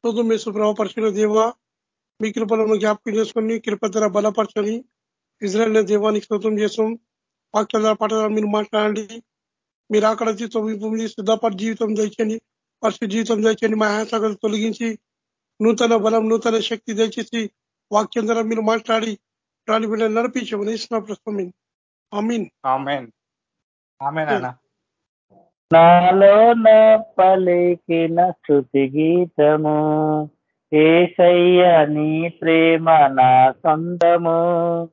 స్తోత్రం మీ సుప్రభ పరిశుభ్ర దేవ మీ కృపలను జ్ఞాపకం చేసుకొని కృపధర బలపరచని ఇజ్రాయల్ దేవానికి స్తోత్రం చేసాం వాక్యాల పాటల మీరు మాట్లాడండి. మీరు అక్కడ జీవితం భూమి సిద్ధపడి జీవితం తెచ్చండి పరిశు జీవితం తెచ్చండి మా హ్యాసగలు తొలగించి నూతన బలం నూతన శక్తి దయచేసి వాక్యం ద్వారా మీరు మాట్లాడి ప్రాణి బిడ్డ నడిపించమని ఇస్తున్న ప్రస్తుతం ఆమీన్. నాలో నా పలికిన స్థుతి గీతము. ఏసయ్య నీ ప్రేమ నా సొంతము.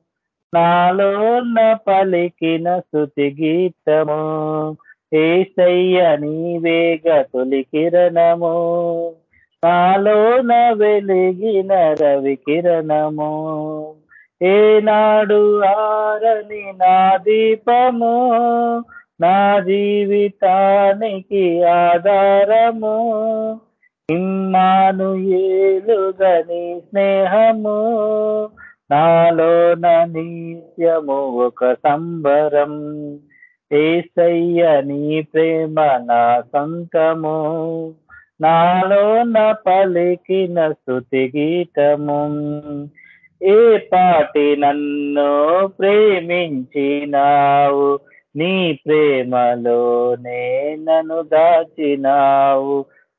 నాలో నా పలికిన స్థుతి గీతము. ఏసయ్య వేగ తొలి కిరణము. నాలో నా వెలిగిన రవి కిరణము. ఏనాడు ఆరని నా దీపము. నా జీవితానికి ఆధారము ఇమ్మాను ఏలుగని స్నేహము నాలోన నిత్యము ఒక సంబరం. ఏసయ్య నీ ప్రేమ నా సొంతము నాలోన పలికిన స్థుతి గీతము. ఏ పాటి నన్ను ప్రేమించినావు నీ ప్రేమలోనే నన్ను దాచినావు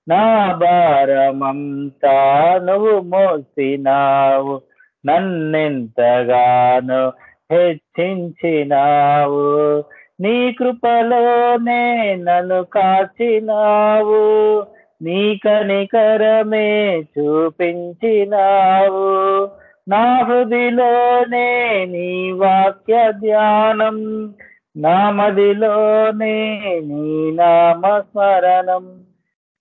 నా భారమంతా నువ్వు మోసినావు నన్నెంతగానో హెచ్చించినావు నీ కృపలోనే నన్ను కాచినావు నీ కనికరమే చూపించినావు నా హృదిలోనే నీ వాక్య ధ్యానం నామదిలోనే నీ నామస్మరణం.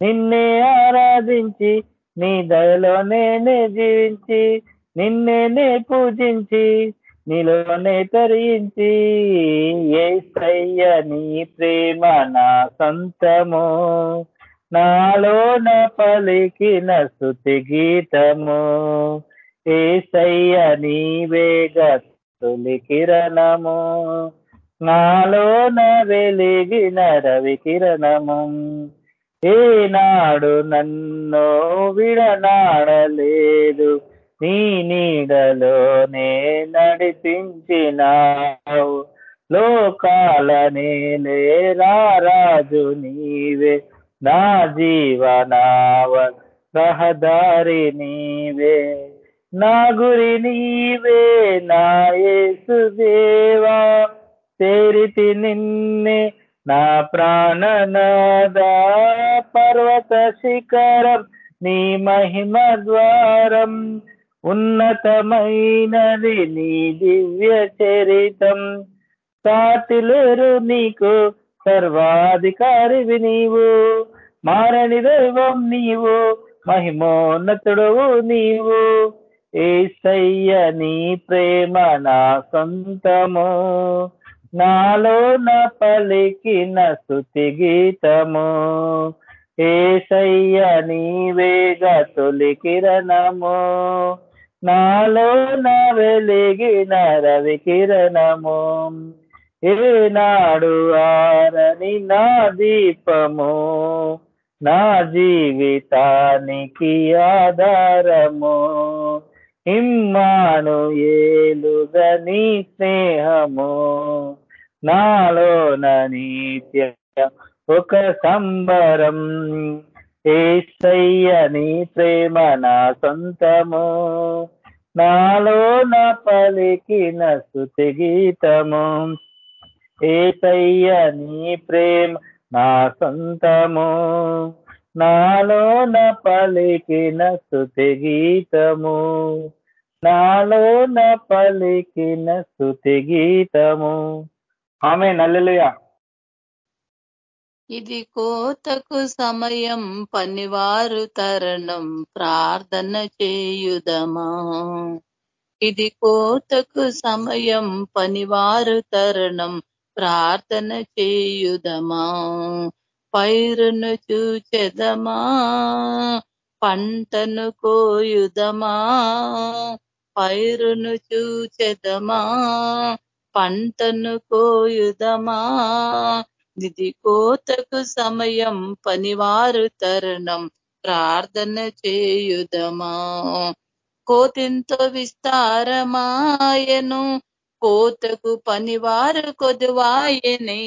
నిన్నే ఆరాధించి నీ దయలోనే జీవించి నిన్నేనే పూజించి నీలోనే తరించి. ఏసయ్య నీ ప్రేమ నా సొంతము. నాలోన పలికిన శృతి గీతము. ఏసయ్య నీ వేగ తొలి కిరణము. నాలోన వెలిగిన రవి కిరణము. ఏనాడు నన్ను విడనాడలేదు. నీ నీడలోనే నడిపించినావు. లోకాల నేలే రారాజు నీవే. నా జీవనావ రహదారి నీవే. నా గురి నీవే నా యేసు దేవా. తేరితి నిన్నే నా ప్రాణనాదా పర్వత శిఖరం నీ మహిమ ద్వారం ఉన్నతమైనది నీ దివ్య చరితం సాటిలేరు నీకు సర్వాధికారివి నీవు మారని దైవం నీవు మహిమోన్నతుడవు నీవు ఏసయ్య నీ ప్రేమ నా సొంతము నాలో నా పలికిన స్థుతి గీతము. ఏసయ్య నీవేగ తొలి కిరణము. నాలో నా వెలిగిన రవి కిరణము. ఏనాడు ఆరని నా దీపము. నా జీవితానికి ఆధారము. ఇమ్మాను ఏలుగని స్నేహము. నాలోన నిత్య ఒక సంబరం. ఏసయ్య నీ ప్రేమ నా సొంతము. నాలో నా పలికిన స్థుతి గీతము. ఏసయ్య నీ ప్రేమ నా సొంతము. నాలో నా పలికిన స్థుతి గీతము. నాలో నా పలికిన స్థుతి గీతము. ఆమె నల్లెలుయా ఇది కోతకు సమయం పనివారు తరణం ప్రార్థన చేయుదమా. ఇది కోతకు సమయం పనివారు తరణం ప్రార్థన చేయుదమా. పైరును చూచెదమా పంటను కోయుదమా. పైరును చూచెదమా పంటను కోయుదమా? నిధి కోతకు సమయం పనివారు తరుణం ప్రార్థన చేయుదమా? కోతింతో విస్తారమాయను కోతకు పనివారు కొదువాయనే.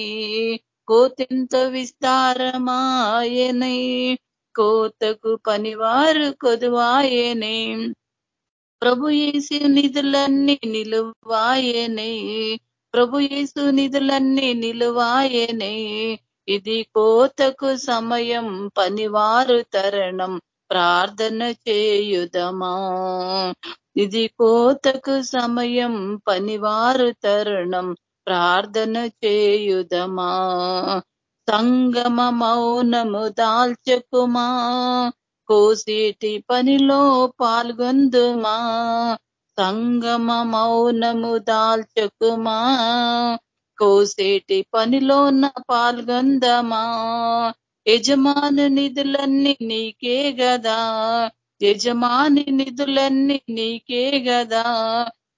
కోతింతో విస్తారమాయనే కోతకు పనివారు కొదువాయనే. ప్రభు యేసు నిధులన్నీ నిలువాయనే. ప్రభు యేసు నిధులన్నీ నిలువాయనే. ఇది కోతకు సమయం పనివారు తరణం ప్రార్థన చేయుదమా. ఇది కోతకు సమయం పనివారు తరుణం ప్రార్థన చేయుదమా. సంగమ మౌనము దాల్చకుమా. కోసేటి పనిలో పాల్గొందుమా? సంగమ మౌనము దాల్చకుమా? కోసేటి పనిలోన పాల్గొందమా? యజమాను నిధులన్నీ నీకే గదా? యజమాని నిధులన్నీ నీకే గదా?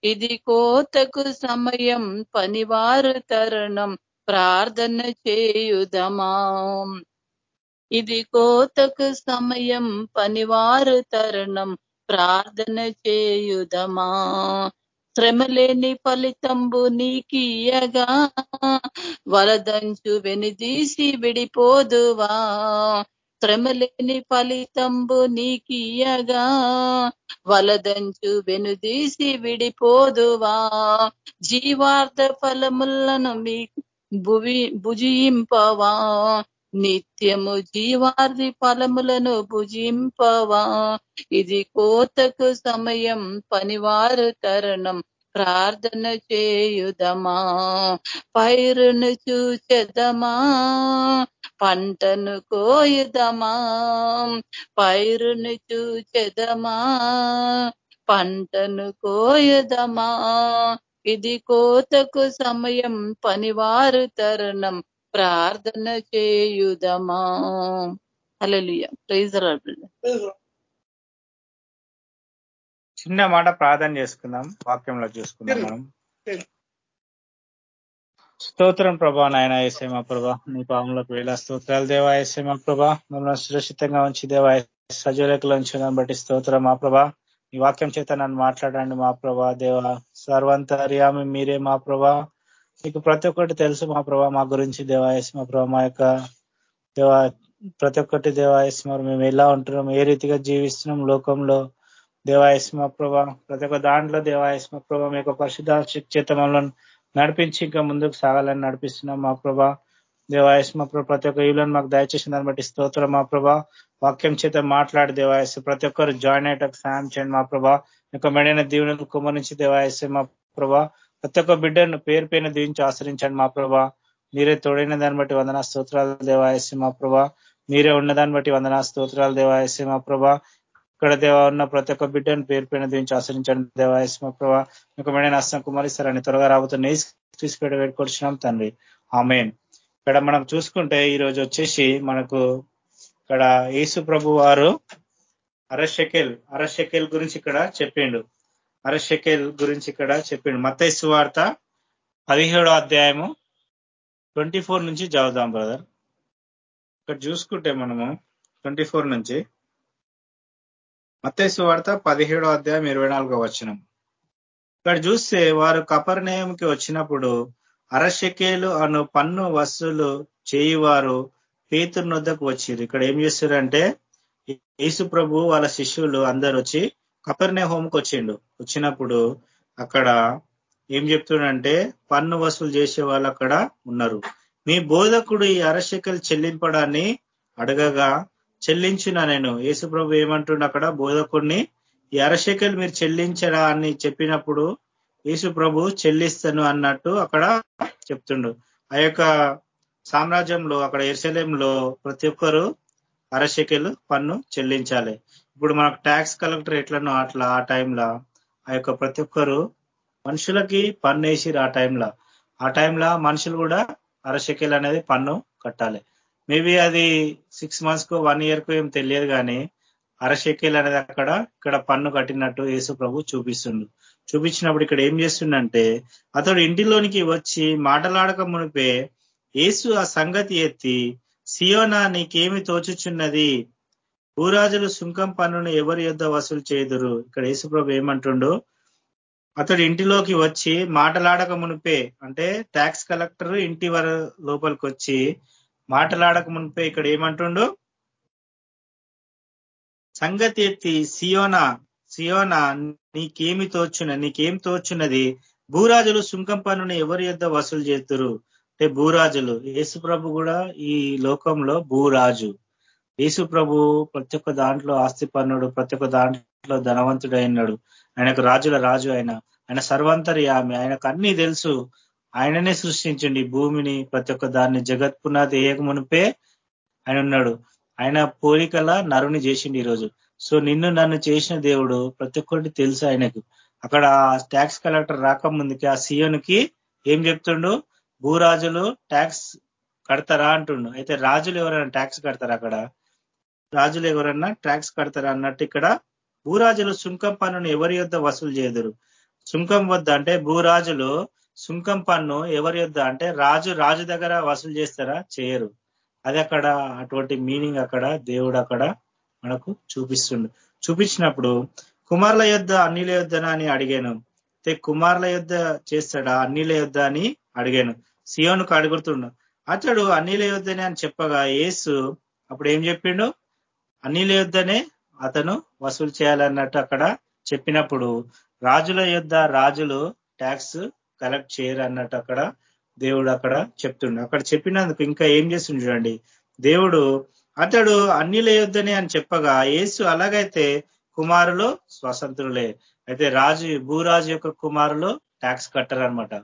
ఇది కోతకు సమయం పనివారు తరుణం ప్రార్థన చేయుదమా? ఇది కోతకు సమయం పనివారు తరుణం ప్రార్థన చేయుదమా. శ్రమలేని ఫలితంబు నీకియగా వలదంచు వెనుదీసి విడిపోదువా. శ్రమలేని ఫలితంబు నీకియగా వలదంచు వెనుదీసి విడిపోదువా. జీవార్థ ఫలములను మీ భువి భుజింపవా. నిత్యము జీవార్ది ఫలములను భుజింపవా. ఇది కోతకు సమయం పనివారు తరుణం ప్రార్థన చేయుదమా. పైరును చూచెదమా. పంటను కోయుదమా. పైరును చూచెదమా. పంటను కోయుదమా. ఇది కోతకు సమయం పనివారు తరుణం ప్రార్థన చేయుదమా? హల్లెలూయా ప్రైజ్ చిన్న మాట ప్రార్థన చేసుకుందాం వాక్యంలో చూసుకుందాం మనం. స్తోత్రం ప్రభా నాయన ఏసేమా ప్రభా నీ పాములకు వేళ స్తోత్రాలు దేవా ఏసేమా ప్రభా మమ్మల్ని సురక్షితంగా ఉంచి దేవా సజీలకులు ఉంచడం బట్టి స్తోత్రం మా ప్రభా ఈ వాక్యం చేత నన్ను మాట్లాడండి మా ప్రభా దేవా. సర్వంతర్యామి మీరే మా ప్రభా మీకు ప్రతి ఒక్కటి తెలుసు మా ప్రభా మా గురించి దేవాయస్ మా ప్రభా మా యొక్క దేవా ప్రతి ఒక్కటి దేవాయస్ మరి మేము ఎలా ఉంటున్నాం ఏ రీతిగా జీవిస్తున్నాం లోకంలో. దేవాయస్ మా ప్రభా ప్రతి ఒక్క దాంట్లో దేవాయస్ మా ప్రభా మీ యొక్క పరిశుద్ధ చేత నడిపించి ఇంకా ముందుకు సాగాలని నడిపిస్తున్నాం మా ప్రభా. దేవాయస్ మా ప్రభా ప్రతి ఒక్క ఈవులను మాకు దయచేసిన దాన్ని బట్టి స్తోత్రం మా ప్రభా. వాక్యం చేత మాట్లాడి దేవాయస్ ప్రతి ఒక్కరు జాయిన్ అయ్యేటకు సాయం చేయండి మా ప్రభా. యొక్క మెడైన దీవులను కుమ్మరించి దేవాయస్ మా ప్రభా. ప్రతి ఒక్క బిడ్డను పేరు పైన దీవించి ఆశ్రయించండి మా ప్రభా. మీరే తోడైన దాన్ని బట్టి వందనా స్తోత్రాలు దేవాయసి మా ప్రభా. మీరే ఉన్న దాన్ని బట్టి వందనా స్తోత్రాలు దేవాయసి మా ప్రభా. ఇక్కడ దేవ ఉన్న ప్రతి ఒక్క బిడ్డను పేరు పైన దీవించి ఆశ్రయించండి దేవాయసి మా ప్రభా. మీకు మెడైన అస్తం కుమారిస్తారని త్వరగా రాబోతున్న తీసుకుపెట్టి వేడుకొచ్చినాం తండ్రి. ఆమెన్. ఇక్కడ మనం చూసుకుంటే ఈ రోజు వచ్చేసి మనకు ఇక్కడ యేసు ప్రభు వారు అరశకెల్ అరశకెల్ గురించి ఇక్కడ చెప్పిండు. అరశకెల్ గురించి ఇక్కడ చెప్పిండు. మత్తైసు వార్త పదిహేడో అధ్యాయము ట్వంటీ ఫోర్ నుంచి చదువుదాం బ్రదర్. ఇక్కడ చూసుకుంటే మనము ట్వంటీ ఫోర్ నుంచి మత్తైసు వార్త పదిహేడో అధ్యాయం ఇరవై నాలుగో వచ్చినం ఇక్కడ చూస్తే వారు కపర్నేయంకి వచ్చినప్పుడు అరశకేలు అను పన్ను వసూలు చేయువారు పేతురు నొద్దకు వచ్చిరు. ఇక్కడ ఏం చేస్తారంటే యేసు ప్రభు వాళ్ళ శిష్యులు అందరు వచ్చి కపర్నే హోమ్కి వచ్చిండు. వచ్చినప్పుడు అక్కడ ఏం చెప్తుండంటే పన్ను వసూలు చేసే వాళ్ళు అక్కడ ఉన్నారు. మీ బోధకుడు ఈ అరశకలు చెల్లింపడాన్ని అడగగా చెల్లించిన నేను? యేసుప్రభు ఏమంటుండ అక్కడ బోధకుడిని ఈ అరశకలు మీరు చెల్లించరా? అని చెప్పినప్పుడు యేసుప్రభు చెల్లిస్తాను అన్నట్టు అక్కడ చెప్తుండు. ఆ యొక్క సామ్రాజ్యంలో అక్కడ ఎరుసలేంలో ప్రతి ఒక్కరు అరశకెలు పన్ను చెల్లించాలి. ఇప్పుడు మనకు ట్యాక్స్ కలెక్టర్ ఎట్లనో అట్లా ఆ టైంలో ఆ యొక్క ప్రతి ఒక్కరు మనుషులకి పన్ను వేసిరు ఆ టైంలో ఆ టైంలో మనుషులు కూడా అరశకెల్ అనేది పన్ను కట్టాలి. మేబీ అది సిక్స్ మంత్స్కు వన్ ఇయర్కు ఏం తెలియదు కానీ అరశకెల్ అనేది అక్కడ ఇక్కడ పన్ను కట్టినట్టు యేసు ప్రభు చూపిస్తుండు. చూపించినప్పుడు ఇక్కడ ఏం చేస్తుండంటే అతడు ఇంటిలోనికి వచ్చి మాటలాడక మునిపే యేసు ఆ సంగతి ఎత్తి సియోనా నీకేమి తోచుచున్నది? భూరాజులు సుంకం పన్నును ఎవరి యొద్ వసూలు చేయదురు? ఇక్కడ యేసుప్రభు ఏమంటుండు? అతడు ఇంటిలోకి వచ్చి మాటలాడక మునిపే అంటే ట్యాక్స్ కలెక్టర్ ఇంటి వర లోపలికి వచ్చి మాటలాడక మునిపే ఇక్కడ ఏమంటుండు? సంగతి ఎత్తి సియోనా సియోనా నీకేమి తోచున నీకేం తోచున్నది? భూరాజులు సుంకం పన్నుని ఎవరి యొద్ వసూలు చేతురు? అంటే భూరాజులు. యేసుప్రభు కూడా ఈ లోకంలో భూరాజు. యేసు ప్రభు ప్రతి ఒక్క దాంట్లో ఆస్తి పన్నుడు ప్రతి ఒక్క దాంట్లో ధనవంతుడు అయినాడు. ఆయనకు రాజుల రాజు ఆయన. ఆయన సర్వంతరి ఆమె. ఆయనకు అన్ని తెలుసు. ఆయననే సృష్టించండి భూమిని ప్రతి ఒక్క దాన్ని. జగత్ పునాది ఏకమునిపే ఆయన ఉన్నాడు. ఆయన పోలికల నరుని చేసిండి ఈరోజు. సో నిన్ను నన్ను చేసిన దేవుడు ప్రతి ఒక్కటి తెలుసు ఆయనకు. అక్కడ ట్యాక్స్ కలెక్టర్ రాకముందుకి ఆ సీఎంకి ఏం చెప్తుండు? భూరాజులు ట్యాక్స్ కడతారా అంటుండు. అయితే రాజులు ఎవరైనా ట్యాక్స్ కడతారా అక్కడ? రాజులు ఎవరన్నా ట్యాక్స్ కడతారా అన్నట్టు ఇక్కడ భూరాజులు సుంకం పన్నును ఎవరి యొద్ వసూలు చేయదురు? సుంకం వద్ద అంటే భూరాజులు సుంకం పన్ను ఎవరి యొద్ అంటే రాజు రాజు దగ్గర వసూలు చేస్తారా? చేయరు. అది అక్కడ అటువంటి మీనింగ్ అక్కడ దేవుడు అక్కడ మనకు చూపిస్తుండు. చూపించినప్పుడు కుమార్ల యొద్ అన్నిల యొద్దనా అని అడిగాను. అయితే కుమార్ల యొద్ చేస్తాడా అన్నిల యొద్ అని అడిగాను. సియోనుకు అడుగుతుండు. అతడు అన్నిల యొద్దనే అని చెప్పగా ఏసు అప్పుడు ఏం చెప్పిండు? అన్నిల యుద్ధనే అతను వసూలు చేయాలన్నట్టు అక్కడ చెప్పినప్పుడు రాజుల యుద్ధ రాజులు ట్యాక్స్ కలెక్ట్ చేయరు అన్నట్టు అక్కడ దేవుడు అక్కడ చెప్తుండు. అక్కడ చెప్పినందుకు ఇంకా ఏం చేస్తుంది చూడండి. దేవుడు అతడు అన్నిల యుద్ధనే అని చెప్పగా ఏసు అలాగైతే కుమారులు స్వతంత్రులే. అయితే రాజు భూరాజు యొక్క కుమారులు ట్యాక్స్ కట్టరు అనమాట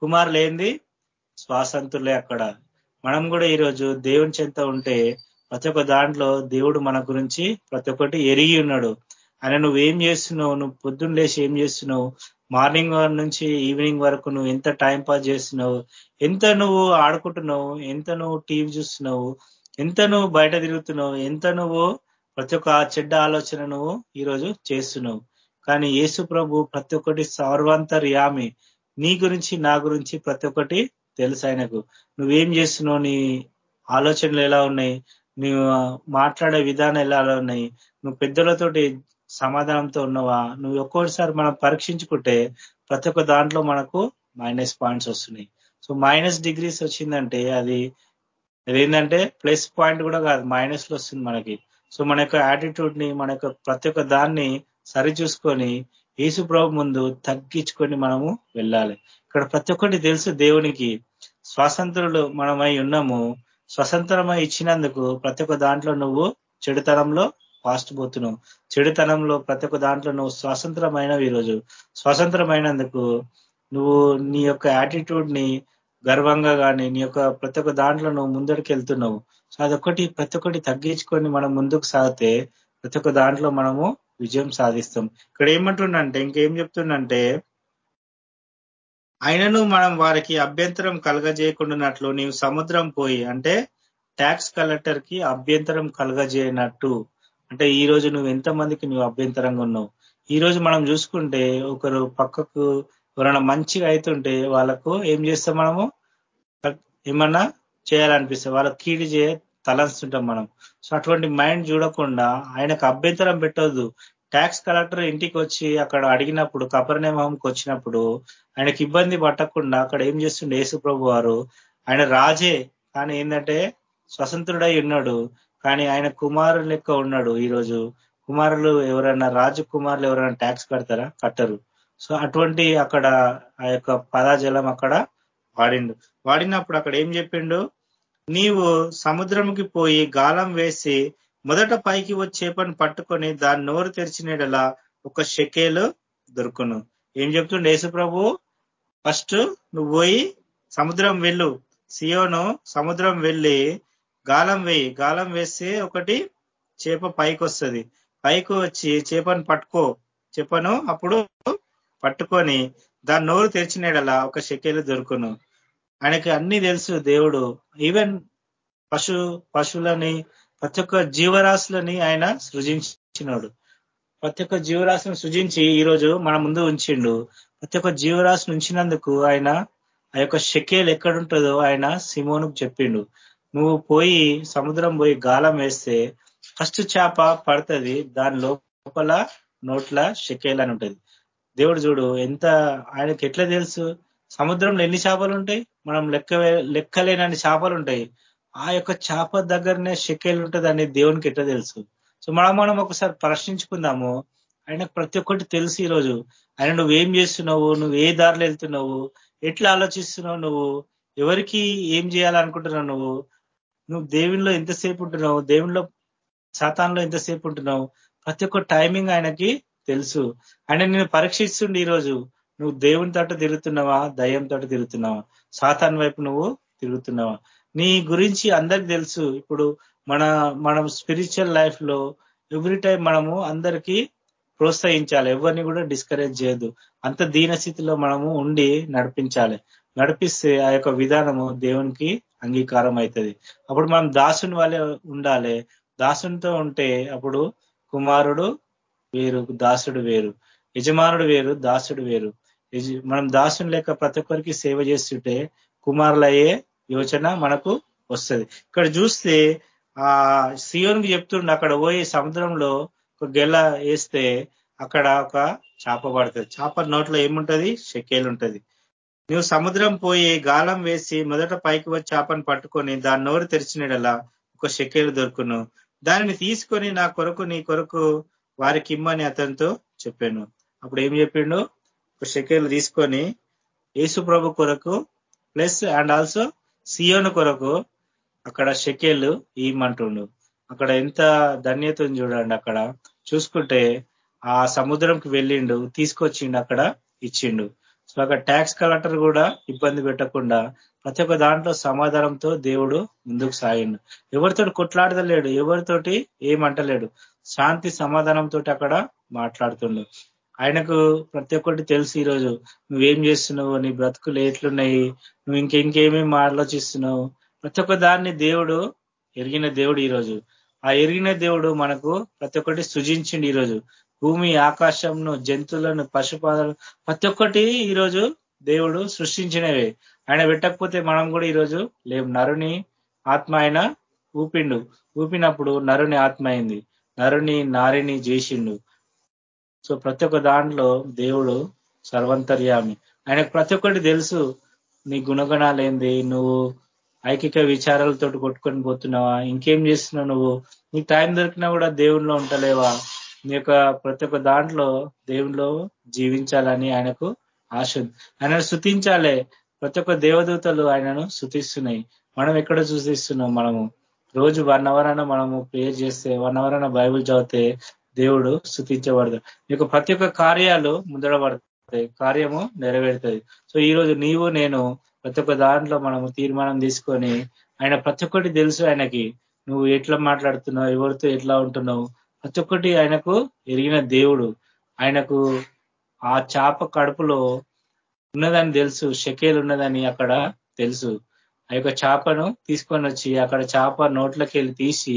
కుమారులు ఏంది? స్వాతంత్రులే అక్కడ. మనం కూడా ఈరోజు దేవుని చెంత ఉంటే ప్రతి ఒక్క దాంట్లో దేవుడు మన గురించి ప్రతి ఒక్కటి ఎరిగి ఉన్నాడు. ఆయన నువ్వేం చేస్తున్నావు? నువ్వు పొద్దున్న లేచి ఏం చేస్తున్నావు? మార్నింగ్ నుంచి ఈవినింగ్ వరకు నువ్వు ఎంత టైం పాస్ చేస్తున్నావు? ఎంత నువ్వు ఆడుకుంటున్నావు? ఎంత నువ్వు టీవీ చూస్తున్నావు? ఎంత నువ్వు బయట తిరుగుతున్నావు? ఎంత నువ్వు ప్రతి ఒక్క చెడ్డ ఆలోచన నువ్వు ఈరోజు చేస్తున్నావు? కానీ యేసు ప్రభు ప్రతి ఒక్కటి సర్వాంతర్యామి. నీ గురించి నా గురించి ప్రతి ఒక్కటి తెలుసు ఆయనకు. నువ్వేం చేస్తున్నావు? నీ ఆలోచనలు ఎలా ఉన్నాయి? నువ్వు మాట్లాడే విధానం ఎలా ఉన్నాయి? నువ్వు పెద్దలతోటి సమాధానంతో ఉన్నవా? నువ్వు ఒక్కోసారి మనం పరీక్షించుకుంటే ప్రతి ఒక్క దాంట్లో మనకు మైనస్ పాయింట్స్ వస్తున్నాయి. సో మైనస్ డిగ్రీస్ వచ్చిందంటే అది అదేంటంటే ప్లస్ పాయింట్ కూడా కాదు మైనస్లో వస్తుంది మనకి. సో మన యొక్క యాటిట్యూడ్ని మన యొక్క ప్రతి ఒక్క దాన్ని సరిచూసుకొని యేసు ప్రభు ముందు తగ్గించుకొని మనము వెళ్ళాలి. ఇక్కడ ప్రతి ఒక్కటి తెలుసు దేవునికి. స్వాతంత్రులు మనమై ఉన్నాము. స్వతంత్రమై ఇచ్చినందుకు ప్రతి ఒక్క దాంట్లో నువ్వు చెడుతనంలో ఫాస్ట్ పోతున్నావు చెడుతనంలో ప్రతి ఒక్క దాంట్లో నువ్వు స్వతంత్రమైనవి ఈరోజు. స్వతంత్రమైనందుకు నువ్వు నీ యొక్క యాటిట్యూడ్ని గర్వంగా కానీ నీ యొక్క ప్రతి ఒక్క దాంట్లో నువ్వు ముందడికి వెళ్తున్నావు సో అదొకటి ప్రతి ఒక్కటి తగ్గించుకొని మనం ముందుకు సాగితే ప్రతి ఒక్క దాంట్లో మనము విజయం సాధిస్తాం. ఇక్కడ ఏమంటుండంటే ఇంకేం చెప్తుండంటే అయినను మనం వారికి అభ్యంతరం కలగజేయకుండానట్లు నీవు సముద్రం పోయి అంటే ట్యాక్స్ కలెక్టర్కి అభ్యంతరం కలగజేయనట్టు. అంటే ఈ రోజు నువ్వు ఎంతమందికి నువ్వు అభ్యంతరంగా ఉన్నావు? ఈ రోజు మనం చూసుకుంటే ఒకరు పక్కకు ఎవరైనా మంచిగా అవుతుంటే వాళ్ళకు ఏం చేస్తాం మనము? ఏమన్నా చేయాలనిపిస్తుంది వాళ్ళకి కీడి చేయ తలంచుంటాం మనం. సో అటువంటి మైండ్ చూడకుండా ఆయనకు అభ్యంతరం పెట్టొద్దు. ట్యాక్స్ కలెక్టర్ ఇంటికి వచ్చి అక్కడ అడిగినప్పుడు కపర్నేమహంకి వచ్చినప్పుడు ఆయనకి ఇబ్బంది పట్టకుండా అక్కడ ఏం చేస్తుండే యేసు ప్రభు వారు? ఆయన రాజే కానీ ఏంటంటే స్వతంత్రుడై ఉన్నాడు కానీ ఆయన కుమారుని లెక్క ఉన్నాడు ఈరోజు. కుమారులు ఎవరైనా రాజు కుమారులు ఎవరైనా ట్యాక్స్ కడతారా? కట్టరు. సో అటువంటి అక్కడ ఆ యొక్క పదాజలం అక్కడ వాడిండు. వాడినప్పుడు అక్కడ ఏం చెప్పిండు? నీవు సముద్రంకి పోయి గాలం వేసి మొదట పైకి వచ్చే చేపను పట్టుకొని దాని నోరు తెరిచినలా ఒక షెకేలు దొరుకును. ఏం చెప్తుండే యేసు ప్రభు? ఫస్ట్ నువ్వు పోయి సముద్రం వెళ్ళు. సియోను సముద్రం వెళ్ళి గాలం వేయి. గాలం వేస్తే ఒకటి చేప పైకి వస్తుంది పైకి వచ్చి చేపను పట్టుకో. చేపను అప్పుడు పట్టుకొని దాని నోరు తెరిచినడలా ఒక షెకేలు దొరుకును. ఆయనకి అన్ని తెలుసు దేవుడు. ఈవెన్ పశు పశువులని ప్రతి ఒక్క జీవరాశులని ఆయన సృజించినాడు. ప్రతి ఒక్క జీవరాశిని సృజించి ఈరోజు మన ముందు ఉంచిండు. ప్రతి ఒక్క జీవరాశిని ఉంచినందుకు ఆయన ఆ యొక్క షకేల్ ఎక్కడుంటుందో ఆయన సిమోనుకు చెప్పిండు. నువ్వు పోయి సముద్రం పోయి గాలం వేస్తే ఫస్ట్ చేప పడుతుంది దాని లోపల నోట్ల షకేల్ అని ఉంటుంది. దేవుడు చూడు ఎంత ఆయనకి ఎట్లా తెలుసు? సముద్రంలో ఎన్ని చేపలు ఉంటాయి? మనం లెక్క లెక్కలేనన్ని చేపలు ఉంటాయి. ఆ యొక్క చేప దగ్గరనే షెకేల్ ఉంటుంది అనేది దేవునికి ఎట్లా తెలుసు? సో మనం మనం ఒకసారి ప్రశ్నించుకుందాము. ఆయనకు ప్రతి ఒక్కటి తెలుసు ఈరోజు. ఆయన నువ్వేం చేస్తున్నావు? నువ్వు ఏ దారిలో వెళ్తున్నావు? ఎట్లా ఆలోచిస్తున్నావు నువ్వు? ఎవరికి ఏం చేయాలనుకుంటున్నావు నువ్వు? నువ్వు దేవునిలో ఎంతసేపు ఉంటున్నావు? దేవునిలో శాతాన్లో ఎంతసేపు ఉంటున్నావు? ప్రతి ఒక్క టైమింగ్ ఆయనకి తెలుసు. ఆయన నేను పరీక్షిస్తుండే ఈరోజు. నువ్వు దేవుని తోట తిరుగుతున్నావా? దయ్యం తోట తిరుగుతున్నావా? సాతాన్ వైపు నువ్వు తిరుగుతున్నావా? నీ గురించి అందరికి తెలుసు. ఇప్పుడు మన మనం స్పిరిచువల్ లైఫ్లో ఎవ్రీ టైం మనము అందరికీ ప్రోత్సహించాలి. ఎవరిని కూడా డిస్కరేజ్ చేయదు అంత దీన స్థితిలో మనము ఉండి నడిపించాలి. నడిపిస్తే ఆ యొక్క విధానము దేవునికి అంగీకారం అవుతుంది అప్పుడు మనం దాసుని వల్లే ఉండాలి. దాసునితో ఉంటే అప్పుడు కుమారుడు వేరు దాసుడు వేరు. యజమానుడు వేరు దాసుడు వేరు. మనం దాసుని లేక ప్రతి ఒక్కరికి సేవ చేస్తుంటే కుమారులయ్యే యోచన మనకు వస్తుంది. ఇక్కడ చూస్తే ఆ సియోన్కి చెప్తుండే అక్కడ పోయి సముద్రంలో ఒక గెల వేస్తే అక్కడ ఒక చేప పడుతుంది. చేప నోట్లో ఏముంటది? షెకేలు ఉంటది నువ్వు సముద్రం పోయి గాలం వేసి మొదట పైకి వచ్చి చేపను పట్టుకొని దాని నోరు తెరిచినడలా ఒక షెకేలు దొరుకును. దానిని తీసుకొని నా కొరకు నీ కొరకు వారికి ఇమ్మని అతనితో చెప్పాను. అప్పుడు ఏం చెప్పిండు? ఒక షెకేలు తీసుకొని యేసు ప్రభు కొరకు ప్లస్ అండ్ ఆల్సో సియోను కొరకు అక్కడ షెకేలు ఈమంటుండు. అక్కడ ఎంత ధన్యతను చూడండి అక్కడ. చూసుకుంటే ఆ సముద్రంకి వెళ్ళిండు తీసుకొచ్చిండు అక్కడ ఇచ్చిండు. సో అక్కడ ట్యాక్స్ కలెక్టర్ కూడా ఇబ్బంది పెట్టకుండా ప్రతి ఒక్క దాంట్లో సమాధానంతో దేవుడు ముందుకు సాగిండు. ఎవరితో కొట్లాడదలేడు ఎవరితోటి ఏమంటలేడు. శాంతి సమాధానంతో అక్కడ మాట్లాడుతుండు. ఆయనకు ప్రతి ఒక్కటి తెలుసు ఈరోజు నువ్వేం చేస్తున్నావు? నీ బ్రతుకులు ఎట్లున్నాయి? నువ్వు ఇంకెంకేమేమి ఆలోచిస్తున్నావు ప్రతి ఒక్క దాన్ని దేవుడు ఎరిగిన దేవుడు ఈరోజు ఆ ఎరిగిన దేవుడు మనకు ప్రతి ఒక్కటి సృజించిండి ఈరోజు భూమి ఆకాశంను జంతువులను పశుపాదాలు ప్రతి ఒక్కటి ఈరోజు దేవుడు సృష్టించినవే. ఆయన పెట్టకపోతే మనం కూడా ఈరోజు లేవు నరుని ఆత్మ ఆయన ఊపిండు. ఊపినప్పుడు నరుని ఆత్మ అయింది. నరుని నారిని చేసిండు. సో ప్రతి ఒక్క దాంట్లో దేవుడు సర్వంతర్యామి. ఆయనకు ప్రతి ఒక్కటి తెలుసు. నీ గుణగణాలేంది? నువ్వు ఐకిక విచారాలతో కొట్టుకొని పోతున్నావా? ఇంకేం చేస్తున్నావు నువ్వు? నీ టైం దొరికినా కూడా దేవుణ్ణిలో ఉంటలేవా నీ యొక్క ప్రతి ఒక్క దాంట్లో దేవుణ్ణిలో జీవించాలని ఆయనకు ఆశ ఆయనను శృతించాలే ప్రతి ఒక్క దేవదూతలు ఆయనను శృతిస్తున్నాయి మనం ఎక్కడ శుతిస్తున్నాం మనము? రోజు వన్ అవర్ అయినా మనము ప్రేయర్ చేస్తే వన్ అవర్ అయినా బైబుల్ చదివితే దేవుడు స్థుతించబడదు నీకు ప్రతి ఒక్క కార్యాలు ముందడబడతాయి కార్యము నెరవేరుతుంది. సో ఈ రోజు నీవు నేను ప్రతి ఒక్క దాంట్లో మనము తీర్మానం తీసుకొని ఆయన ప్రతి ఒక్కటి తెలుసు ఆయనకి. నువ్వు ఎట్లా మాట్లాడుతున్నావు ఎవరితో ఎట్లా ఉంటున్నావు? ప్రతి ఒక్కటి ఆయనకు ఎరిగిన దేవుడు. ఆయనకు ఆ చాప కడుపులో ఉన్నదని తెలుసు షకేలు ఉన్నదని అక్కడ తెలుసు. ఆ యొక్క చేపను తీసుకొని వచ్చి అక్కడ చేప నోట్లకి వెళ్ళి తీసి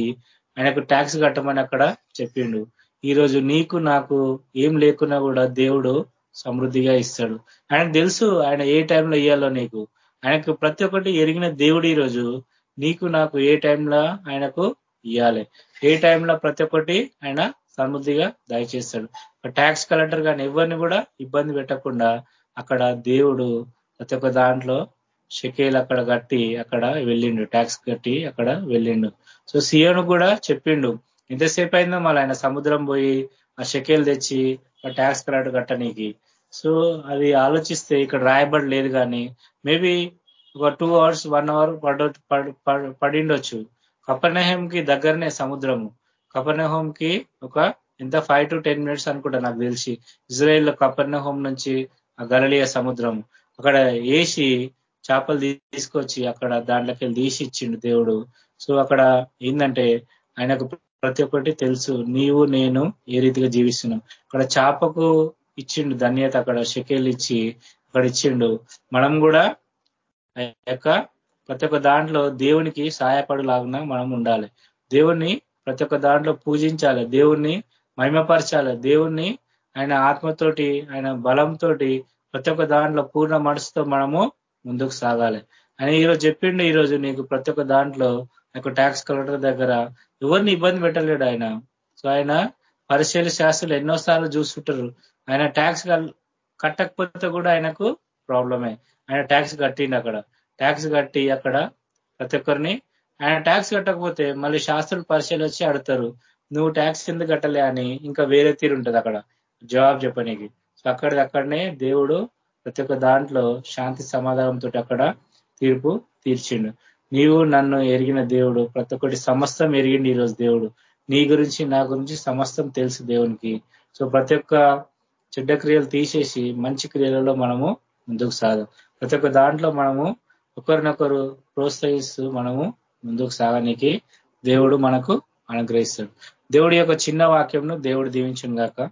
ఆయనకు ట్యాక్స్ కట్టమని అక్కడ చెప్పిండు. ఈరోజు నీకు నాకు ఏం లేకున్నా కూడా దేవుడు సమృద్ధిగా ఇస్తాడు. ఆయనకు తెలుసు ఆయన ఏ టైంలో ఇయ్యాలో నీకు. ఆయనకు ప్రతి ఒక్కటి ఎరిగిన దేవుడు ఈరోజు నీకు నాకు ఏ టైంలో ఆయనకు ఇయ్యాలి. ఏ టైంలో ప్రతి ఒక్కటి ఆయన సమృద్ధిగా దయచేస్తాడు. ట్యాక్స్ కలెక్టర్ కానీ ఎవరిని కూడా ఇబ్బంది పెట్టకుండా అక్కడ దేవుడు ప్రతి ఒక్క దాంట్లో షకేల్ అక్కడ కట్టి అక్కడ వెళ్ళిండు ట్యాక్స్ కట్టి అక్కడ వెళ్ళిండు. సో సీఎను కూడా చెప్పిండు ఎంతసేపు అయిందో మళ్ళీ ఆయన సముద్రం పోయి ఆ షకేల్ తెచ్చి ఆ ట్యాక్స్ కలెక్టర్ కట్టనీకి. సో అది ఆలోచిస్తే ఇక్కడ రాయబడి లేదు కానీ మేబీ ఒక టూ అవర్స్ వన్ అవర్ పడ పడిండొచ్చు. కి దగ్గరనే సముద్రము. కి ఒక ఎంత ఫైవ్ టు టెన్ మినిట్స్ అనుకుంటా నాకు తెలిసి. ఇజ్రాయెల్ హోమ్ నుంచి ఆ గలలియ సముద్రం అక్కడ వేసి చేపలు తీసుకొచ్చి అక్కడ దాంట్లోకి వెళ్ళి తీసి ఇచ్చిండు దేవుడు. సో అక్కడ ఏంటంటే ఆయనకు ప్రతి ఒక్కటి తెలుసు. నీవు నేను ఏ రీతిగా జీవిస్తున్నాం. అక్కడ చేపకు ఇచ్చిండు ధన్యత అక్కడ షకేలు ఇచ్చి అక్కడ ఇచ్చిండు. మనం కూడా యొక్క ప్రతి ఒక్క దాంట్లో దేవునికి సహాయపడలాగా మనం ఉండాలి. దేవుణ్ణి ప్రతి ఒక్క దాంట్లో పూజించాలి. దేవుణ్ణి మహిమపరచాలి. దేవుణ్ణి ఆయన ఆత్మతోటి ఆయన బలంతో ప్రతి ఒక్క దాంట్లో పూర్ణ మనసుతో మనము ముందుకు సాగాలి. అని ఈరోజు చెప్పిండు. ఈరోజు నీకు ప్రతి ఒక్క దాంట్లో నాకు ట్యాక్స్ కలెక్టర్ దగ్గర ఎవరిని ఇబ్బంది పెట్టలేడు ఆయన. సో ఆయన పరిశీలి శాస్త్రులు ఎన్నోసార్లు చూసుకుంటారు ఆయన ట్యాక్స్ కట్టకపోతే కూడా ఆయనకు ప్రాబ్లమే ఆయన ట్యాక్స్ కట్టిండి అక్కడ. ట్యాక్స్ కట్టి అక్కడ ప్రతి ఒక్కరిని. ఆయన ట్యాక్స్ కట్టకపోతే మళ్ళీ శాస్త్రులు పరిశీలి వచ్చి అడుగుతారు నువ్వు ట్యాక్స్ ఎందుకు కట్టలే? అని ఇంకా వేరే తీరు ఉంటుంది అక్కడ. జవాబు చెప్పనీకి. సో అక్కడిది అక్కడనే దేవుడు ప్రతి ఒక్క దాంట్లో శాంతి సమాధానంతో అక్కడ తీర్పు తీర్చిండు. నీవు నన్ను ఎరిగిన దేవుడు. ప్రతి ఒక్కటి సమస్తం ఎరిగింది ఈరోజు దేవుడు. నీ గురించి నా గురించి సమస్తం తెలుసు దేవునికి. సో ప్రతి ఒక్క చెడ్డ క్రియలు తీసేసి మంచి క్రియలలో మనము ముందుకు సాగం. ప్రతి ఒక్క దాంట్లో మనము ఒకరినొకరు ప్రోత్సహిస్తూ మనము ముందుకు సాగనికి దేవుడు మనకు అనుగ్రహిస్తాడు. దేవుడి యొక్క చిన్న వాక్యంను దేవుడు దీవించును గాక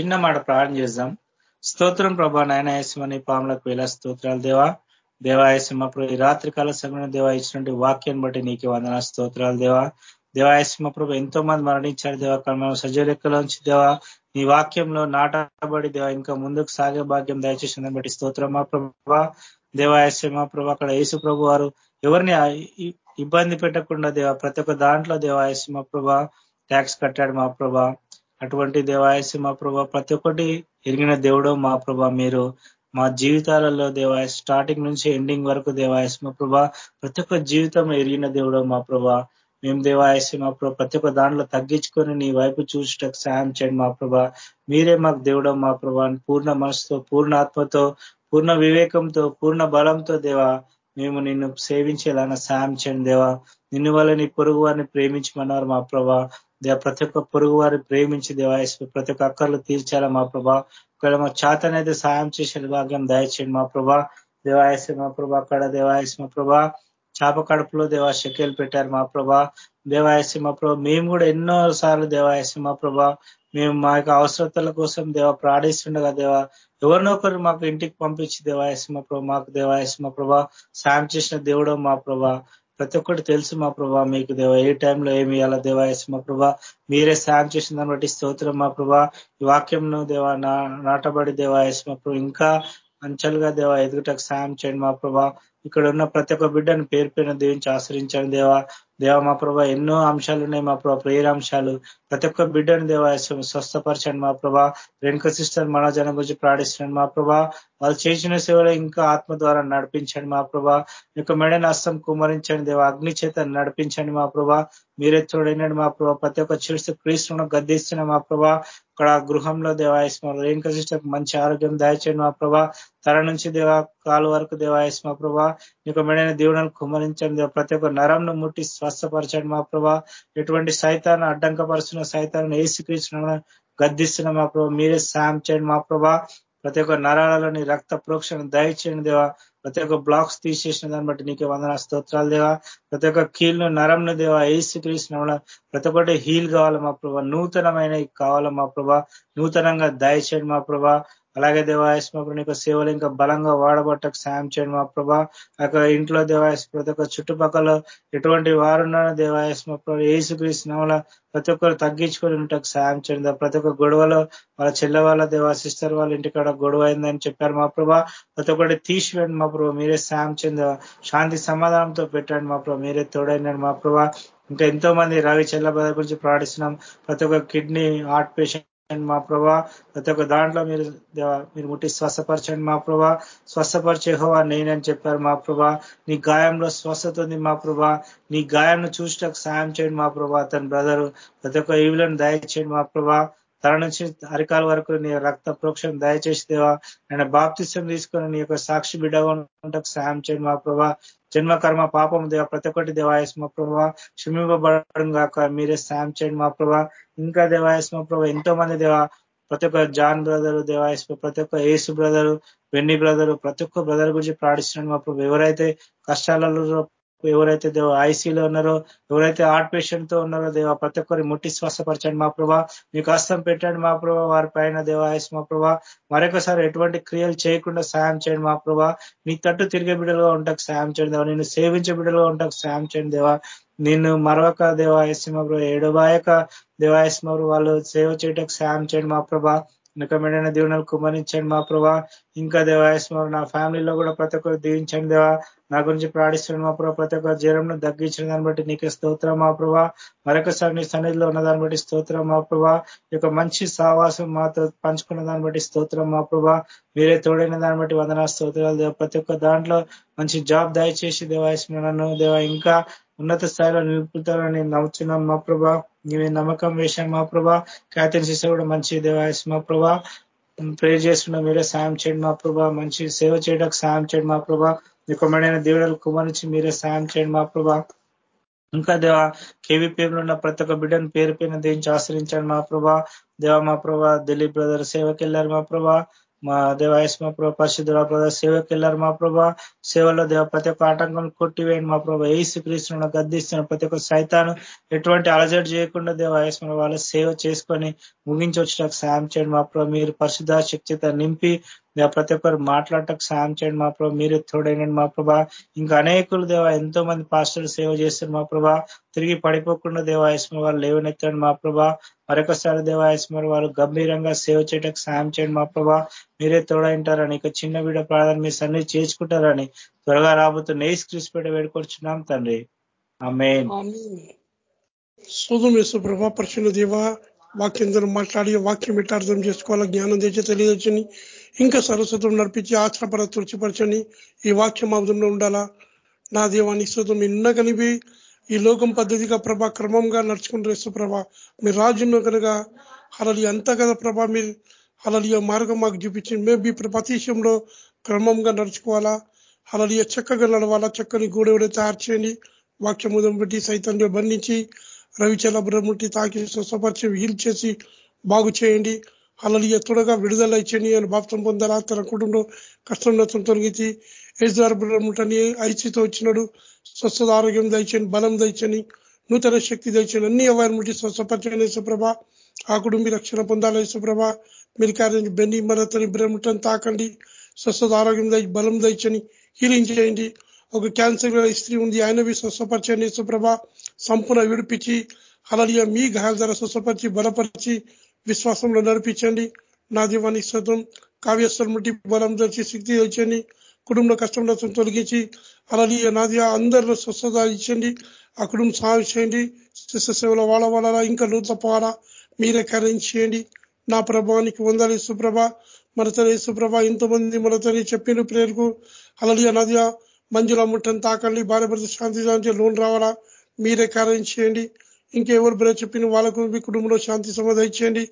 చిన్న మాట ప్రార్థన చేద్దాం. స్తోత్రం ప్రభా నాయనయస్మని పాములకు వేల స్తోత్రాలు దేవా. దేవాయస్మ ఈ రాత్రి కాల సమయంలో దేవా ఇచ్చినటువంటి వాక్యాన్ని బట్టి నీకు వందన స్తోత్రాలు దేవా. దేవాయస్మ ప్రభు ఎంతో మంది మరణించారు దేవా మేము సజీలెక్కలోంచి దేవా నీ వాక్యంలో నాటబడి దేవా ఇంకా ముందుకు సాగే భాగ్యం దయచేసిన బట్టి స్తోత్రం మా ప్రభా. దేవాయస్మ ప్రభు అక్కడ యేసు ప్రభు వారు ఎవరిని ఇబ్బంది పెట్టకుండా దేవా ప్రతి ఒక్క దాంట్లో దేవాయసి మా ప్రభా ట్యాక్స్ కట్టాడు మా ప్రభా. అటువంటి దేవాయసి ప్రభా ప్రతి ఒక్కటి ఎరిగిన దేవుడు మా ప్రభా మీరు మా జీవితాలలో దేవాయ స్టార్టింగ్ నుంచి ఎండింగ్ వరకు దేవాయసి మా ప్రభా ప్రతి ఒక్క జీవితం ఎరిగిన దేవుడు మా ప్రభా. మేము దేవాయసి మా ప్రభా ప్రతి ఒక్క దాంట్లో తగ్గించుకొని నీ వైపు చూసేటకు సాయం చేయండి మా ప్రభా. మీరే మాకు దేవుడు మా ప్రభా పూర్ణ మనసుతో పూర్ణ ఆత్మతో పూర్ణ వివేకంతో పూర్ణ బలంతో దేవా మేము నిన్ను సేవించేలాగా సాయం చేయండి దేవా. నిన్ను వల్ల నీ పొరుగు వారిని ప్రేమించమన్నారు మా ప్రభా. దేవ ప్రతి ఒక్క పొరుగు వారిని ప్రేమించి దేవాయస్ ప్రతి ఒక్క అక్కర్లు తీర్చాలా మా ప్రభా. ఇక్కడ మా చేతనైతే సాయం చేసే భాగ్యం దయచేయండి. మా ప్రభా దేవాయసి మా ప్రభా అక్కడ దేవాయస్ మా ప్రభా చేప కడుపులో దేవా శక్యలు పెట్టారు మా ప్రభా. దేవాయసి మా ప్రభా మేము కూడా ఎన్నో సార్లు దేవాయసి మా ప్రభా. మేము మా యొక్క అవసరతల కోసం దేవ ప్రాణిస్తుండగా దేవా ఎవరినొకరు మాకు ఇంటికి పంపించి దేవాయస్మ ప్రభా మాకు దేవాయస్మ ప్రభా సాయం చేసిన దేవుడు మా ప్రభా. ప్రతి ఒక్కటి తెలుసు మా ప్రభా. మీకు దేవ ఏ టైంలో ఏమి ఇవ్వాలా దేవాయస్మ ప్రభా. మీరే సాయం చేసిన దాన్ని బట్టి స్తోత్రం మా ప్రభా. ఈ వాక్యంను దేవా నాటబడి మా ప్రభు. ఇంకా అంచెలుగా దేవ ఎదుగుటకు సాయం చేయండి మా ప్రభా. ఇక్కడ ఉన్న ప్రతి ఒక్క బిడ్డను పేరు పేరున దీవించి ఆశ్రయించండి దేవా. దేవ మా ప్రభా ఎన్నో అంశాలు ఉన్నాయి మా ప్రభా ప్రేరాంశాలు ప్రతి ఒక్క బిడ్డను దేవ స్వస్థపరచండి మా ప్రభా. రేణుక సిస్టర్ మనోజన గురించి ప్రాణిస్తున్నాడు మా ప్రభా. వాళ్ళు చేసిన సేవలు ఇంకా ఆత్మ ద్వారా నడిపించండి మా ప్రభా. యొక్క మెడని అస్తం కుమరించండి దేవ. అగ్ని చేత నడిపించండి మా ప్రభా. మీరే చూడండి మా ప్రభా. ప్రతి ఒక్క చిరుస్తు క్రీస్తును గద్దిస్తున్న మా ప్రభా. అక్కడ గృహంలో దేవాయస్మ రేణుక సిస్టర్ మంచి ఆరోగ్యం దయచేయండి మా ప్రభా. తర నుంచి దేవా కాలు వరకు దేవాయస్మ ప్రభా. నీకు మెడైన దేవులను కుమరించండి ప్రతి ఒక్క నరంను ముట్టి స్వస్థపరచండి మా ప్రభా. ఎటువంటి సైతాన్ని అడ్డంకపరుస్తున్న సైతాన్ని ఏసుక్రీస్తున్న గద్దిస్తున్న మా ప్రభా. మీరే సాయం చేయండి మా ప్రభా. ప్రతి ఒక్క నరాలలోని రక్త ప్రోక్షణ దయచేయండి దేవా. ప్రతి ఒక్క బ్లాక్స్ తీసేసిన దాన్ని బట్టి నీకే వందన స్తోత్రాలు దేవా. ప్రతి ఒక్క కీళ్ళను నరంను దేవా ఏసు కృష్ణ ప్రతి ఒక్కటి హీల్ కావాలి మా ప్రభా. నూతనమైన కావాలి మా ప్రభా. నూతనంగా దయచేయండి మా ప్రభా. అలాగే దేవాయస్మ నీకు సేవలు ఇంకా బలంగా వాడబట్టకు సాయం చేయండి మా ప్రభా. అక్కడ ఇంట్లో దేవాయస్ ప్రతి ఒక్క చుట్టుపక్కల ఎటువంటి వారున్నారో దేవాయస్మ ఏసుక్రీస్తున్న ప్రతి ఒక్కరు తగ్గించుకొని ఉంటకు సాయం చేయండి. ప్రతి ఒక్క గొడవలో వాళ్ళ చెల్లె వాళ్ళ దేవా సిస్టర్ వాళ్ళ ఇంటికాడ గొడవ అయిందని చెప్పారు మా ప్రభా. ప్రతి ఒక్కటి తీసివేయండి మా ప్రభు. మీరే సాయం చేయండి. శాంతి సమాధానంతో పెట్టండి మా ప్రభు. మీరే తోడైనాడు మా ప్రభా. ఇంకా ఎంతో మంది రవి చెల్లబద గురించి ప్రార్థిస్తున్నాం. ప్రతి ఒక్క కిడ్నీ హార్ట్ పేషెంట్ మా ప్రభా. ప్రతి ఒక్క దాంట్లో మీరు మీరు ముట్టి స్వస్థపరచండి మా ప్రభా. స్వస్థపరిచే హోవా నేనని చెప్పారు మా ప్రభా. నీ గాయంలో స్వస్థత ఉంది మా ప్రభా. నీ గాయంను చూసటకు సాయం చేయండి మా ప్రభా అతని బ్రదరు. ప్రతి ఒక్క ఈవులను దయచేయండి మా ప్రభా. తన నుంచి అరికాల వరకు నీ రక్త ప్రోక్షణ దయచేసి దేవా ఆయన బాప్తిష్టం తీసుకొని నీ యొక్క సాక్షి బిడ్డగా ఉండటకు సాయం చేయండి మా ప్రభా. జన్మ కర్మ పాపం దేవ ప్రతి ఒక్కటి దేవాయస్ మా ప్రభా క్షమింపబడడం కాక మీరే సాయం చేయండి మా ప్రభా. ఇంకా దేవాయస్ మా ప్రభా ఎంతో మంది దేవా ప్రతి ఒక్క జాన్ బ్రదరు దేవాయస్ ప్రతి ఒక్క ఏసు బ్రదరు వెన్ని బ్రదరు ప్రతి ఒక్క బ్రదర్ గురించి ప్రార్థిస్తున్నాడు మా ప్రభు. ఎవరైతే కష్టాలలో ఎవరైతే దేవ ఐసీలో ఉన్నారో ఎవరైతే హార్ట్ పేషెంట్తో ఉన్నారో దేవ ప్రతి ఒక్కరి ముట్టి శ్వాసపరచండి మా ప్రభా. మీకు హస్తం పెట్టండి మా ప్రభా వారి పైన దేవాయస్ మా ప్రభా. మరొకసారి ఎటువంటి క్రియలు చేయకుండా సాయం చేయండి మా ప్రభా. నీ తట్టు తిరిగే బిడ్డలుగా ఉంటాకు సాయం చేయండి దేవా. నేను సేవించే బిడ్డలుగా ఉంటాకు సాయం చేయండి దేవా. నిన్ను మరొక దేవాయస్మ ప్రభు. ఏడబాయక దేవాయస్మ వాళ్ళు సేవ చేయటకు సాయం చేయండి మా ప్రభా. నికమైన దీవెనలు కుమరించండి మా ప్రభా. ఇంకా దేవాయస్మ నా ఫ్యామిలీలో కూడా ప్రతి ఒక్కరు దీవించండి దేవా. నా గురించి ప్రాణిస్తున్నాడు మా ప్రభా. ప్రతి ఒక్క జ్వరంను తగ్గించిన దాన్ని బట్టి నీకే స్తోత్రం మా ప్రభా. మరొకసారి నీ సన్నిధిలో ఉన్న దాన్ని బట్టి స్తోత్రం మా ప్రభా. ఇక మంచి సావాసం మాతో పంచుకున్న దాన్ని బట్టి స్తోత్రం మా ప్రభా. మీరే తోడైన దాన్ని బట్టి వందనా స్తోత్రాలు దేవ. ప్రతి ఒక్క దాంట్లో మంచి జాబ్ దయచేసి దేవాయస్మరణను నన్ను దేవా ఇంకా ఉన్నత స్థాయిలో నిలుపుతారని నమ్ముతున్నాం మా ప్రభా నీవే నమ్మకం వేశాం మా ప్రభా. క్యాథరిన్ సిస్టర్ కూడా మంచి దేవాయస్ మా ప్రభా. ప్రేర్ చేస్తున్న. మీరే సాయం చేయండి మా ప్రభా. మంచి సేవ చేయడానికి సాయం చేయండి మా ప్రభా. నికమైన దేవుడు కుమరించి మీరే సాయం చేయండి మా ప్రభా. ఇంకా దేవా కేవీపీఎంలో ఉన్న ప్రతి ఒక్క బిడ్డను పేరు పైన దేంచి ఆశ్రయించండి మా ప్రభా. దేవా మా ప్రభా దిలీప్ బ్రదర్ సేవకి వెళ్ళారు మా ప్రభా. మా దేవాయస్ మా ప్రభా పరిశుద్ధుల ప్రభా సేవకి వెళ్ళారు మా ప్రభా. సేవలో దేవ ప్రతి ఒక్క ఆటంకం కొట్టివేయండి మా ప్రభా. ఏసు క్రీస్తున్న గద్దిస్తున్న ప్రతి ఒక్క సైతాను ఎటువంటి అలజడి చేయకుండా దేవాయస్ మన వాళ్ళ సేవ చేసుకొని ముగించి వచ్చేటకు సాయం చేయండి మా ప్రభా. మీరు పరిశుద్ధ శక్తిత నింపి ప్రతి ఒక్కరు మాట్లాడటకు సాయం చేయండి మా ప్రభా. మీరే తోడైనండి మా ప్రభా. ఇంకా అనేకులు దేవ ఎంతో మంది పాస్టర్లు సేవ చేస్తారు మా ప్రభా. తిరిగి పడిపోకుండా దేవాయస్మ వాళ్ళు లేవనెత్తండి మా ప్రభా. మరొకసారి దేవాయస్మ వాళ్ళు గంభీరంగా సేవ చేయడానికి సాయం చేయండి మా ప్రభా. మీరే తోడైంటారని ఇక చిన్న వీడ ప్రాధాన్య మీ సన్నిధి చేర్చుకుంటారని త్వరగా రాబోతున్న ఏసు క్రిస్పేట వేడుకొచ్చున్నాం తండ్రి. ఆమె శోధం ప్రభా పరిశున్న దేవ వాక్యం ద్వారా మాట్లాడి వాక్యం ఎట్లా అర్థం చేసుకోవాలా జ్ఞానం తెచ్చి తెలియజని ఇంకా సరస్వతం నడిపించి ఆచరణపర తృచిపరచని ఈ వాక్యం అర్థంలో ఉండాలా? నా దేవానికి శుతం ఇన్న కనిపి ఈ లోకం పద్ధతిగా ప్రభా క్రమంగా నడుచుకుంటూ సుప్రభ ప్రభా మీరు కనుక అలలి అంతా కదా ప్రభా మీరు అలలి మార్గం మాకు చూపించింది. మేము మీ ప్రతి విషయంలో క్రమంగా నడుచుకోవాలా? అలలి చక్కగా నడవాలా? చక్కని గూడెవడే తయారు చేయండి వాక్యం ఉదయం పెట్టి సైతంలో బంధించి రవిచల బ్రహ్మటి తాకి స్వస్థపరిచి హీల్ చేసి బాగు చేయండి. అలలియ త్వరగా విడుదల ఇచ్చని అని బాప్తం పొందాలా తన కుటుంబం కష్టం తొలగించి ఏజ్దార్ ఐచితో వచ్చినాడు. స్వస్థత ఆరోగ్యం దయచని బలం దయచని నూతన శక్తి దయచని అన్ని అవైర్ముటి స్వస్థపరచని సుప్రభ ఆ కుటుంబీ రక్షణ పొందాలి సుప్రభ మీరు కార్యం బెన్ని మరతని బ్రహ్మటని తాకండి. స్వస్థత ఆరోగ్యం దయ బలం దయచని హీలింగ్ చేయండి. ఒక క్యాన్సర్ స్త్రీ ఉంది. ఆయనవి స్వస్థపరచని సుప్రభ సంపూర్ణ విడిపించి అలలియ మీ గాయాల ద్వారా స్వస్థపరిచి బలపరిచి విశ్వాసంలో నడిపించండి. నా దీవానికి శ్రద్ధం. కావ్యస్వరం బలం తెచ్చి శక్తి తెచ్చండి. కుటుంబ కష్టం తొలగించి అలలియ నాది అందరిలో స్వస్థత ఇచ్చండి ఆ కుటుంబం సహాయం చేయండి. శిష్య సేవలో వాళ్ళ ఇంకా నూతన పోవాలా మీరే కార్యం చేయండి నా ప్రభావానికి వందాలి సుప్రభ మనతని సుప్రభ ఇంతమంది మనతని చెప్పిన ప్రేరుకు అలాగే నాది మంజుల ముట్టని తాకండి భార్య భర్త శాంతి శాంతి లోన్ రావాలా మీరే కార్యం చేయండి ఇంకెవరు బ్రే చెప్పిన వాళ్ళకు మీ కుటుంబంలో శాంతి సమ దయచేయండి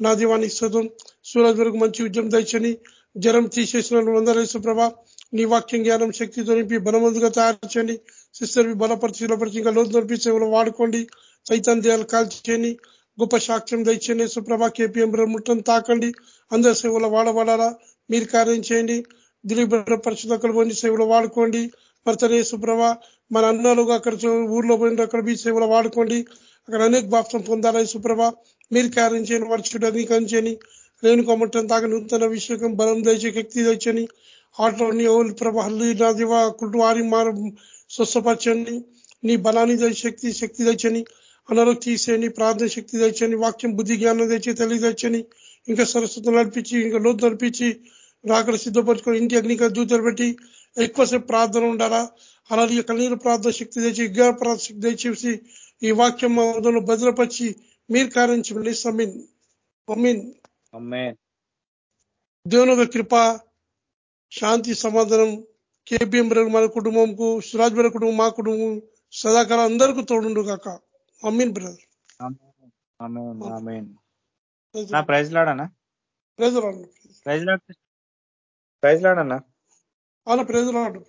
నా దీవానికి శతం సూరజ్ వరకు మంచి ఉద్యమం దయచని జ్వరం తీసేసిన వందలేసు ప్రభా నీ వాక్యం జ్ఞానం శక్తితో నింపి బలమందుగా తయారు చేయండి. సిస్టర్ బలపరిచి బలపరిచి ఇంకా లోతు నడిపి సేవలు వాడుకోండి. చైతన్ దేయాలు కాల్చేయండి గొప్ప సాక్ష్యం దయచేయండి. సుప్రభ కేపీఎం ముట్టను తాకండి. అందరి సేవలు వాడబడాలా? మీరు కార్యం చేయండి. దిలీప్ పరిశుద్ధకులు పొంది సేవలు వాడుకోండి. భర్తనే సుప్రభ మన అన్నలు అక్కడ ఊర్లో పోయిన అక్కడ మీ సేవలు వాడుకోండి. అక్కడ అనేక బాప్సం పొందాలని సుప్రభ. మీరు కార్యం చేయని వర్షుడు అంగీకరించని రేణుకొమ్మటం తాక నూతన విషయం బలం దయచే శక్తి తెచ్చని ఆటలోని ఓలు ప్రభ హల్లు నా దివా కుటుంబారి స్వస్థపరచండి. నీ బలాన్ని దయ శక్తి శక్తి తెచ్చని అనరు తీసేయని ప్రార్థన శక్తి తెచ్చని వాక్యం బుద్ధి జ్ఞానం తెచ్చి తెలియదచ్చని ఇంకా సరస్వతం నడిపించి ఇంకా లోతు నడిపించి రాకడ సిద్ధపరచుకొని ఇంటి అగ్నిక దూతలు పెట్టి ఎక్కువసేపు ప్రార్థన ఉండాలా? అలాగే కన్నీరు ప్రార్థన శక్తి తెచ్చి విజ్ఞాన ప్రార్థన శక్తి తెచ్చేసి ఈ వాక్యం మొదలు భద్రపరిచి మీరు కార్యించండి సమీన్ దేవుని కృప శాంతి సమాధానం కేపీఎం మన కుటుంబంకు సురాజ్ బ్రదర్ కుటుంబం మా కుటుంబం సదాకాలం అందరికీ తోడుండు కాక అమ్మీన్ బ్రదర్. ప్రైజ్ లాడనా ప్రైజ్ ప్రైజ్ లాడ్. ప్రైజ్ లాడన్నా ప్రైజ్ లాడు.